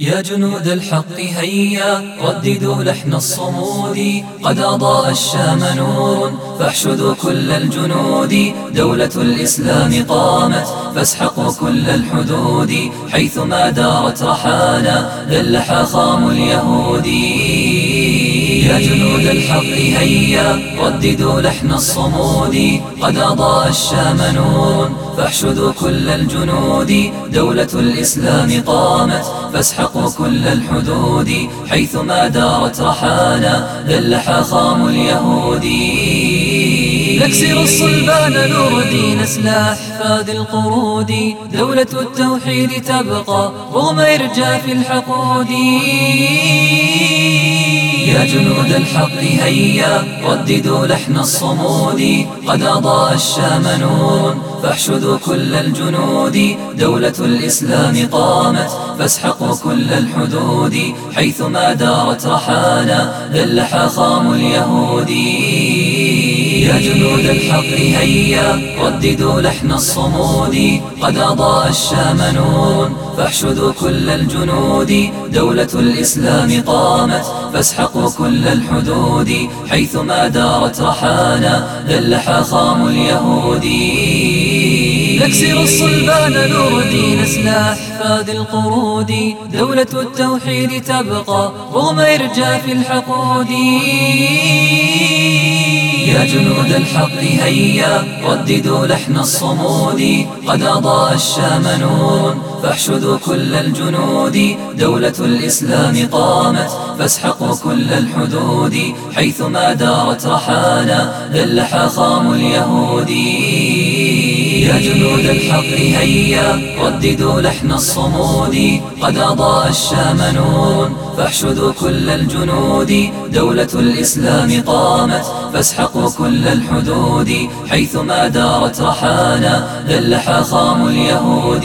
يا جنود الحق هيا رددوا لحن الصمود. قد أضاء الشام نور فاحشدوا كل الجنود. دولة الإسلام قامت فاسحقوا كل الحدود. حيثما دارت رحانا ذل حاخام اليهود. يا جنود الحق هيا. رددوا لحن الصمود قد أضاء الشام نور فاحشدوا كل الجنود دولة الإسلام قامت. فاسحقوا كل الحدود حيثما دارت رحانا. ذل حاخام اليهود. نكسر الصلبان نردي نسلاح فاد القرود. دولة التوحيد تبقى رغم إرجاف الحقود. يا جنود الحق هيا رددوا لحن الصمود قد أضاء الشام نور فاحشدوا كل الجنود دولة الإسلام قامت فاسحقوا كل الحدود حيثما دارت رحانا ذل حاخام اليهود يا جنود الحق هيا رددوا لحن الصمود قد أضاء الشام نور فاحشدوا كل الجنود دولة الإسلام قامت فاسحقوا كل الحدود. حيثما دارت رحانا ذل حاخام اليهود. نكسر الصلبان نردي نسلاح فاد القرود. دولة التوحيد تبقى رغم إرجاف الحقود. يا جنود الحق هيا رددوا لحن الصمود قد أضاء الشام نور فاحشدوا كل الجنود دولة الإسلام قامت فاسحقوا كل الحدود. حيثما دارت رحانا ذل حاخام اليهود. يا جنود الحق هيا رددوا لحن الصمود قد أضاء الشام نور فاحشدوا كل الجنود دولة الإسلام قامت فاسحقوا كل الحدود حيثما دارت رحانا ذل حاخام اليهود.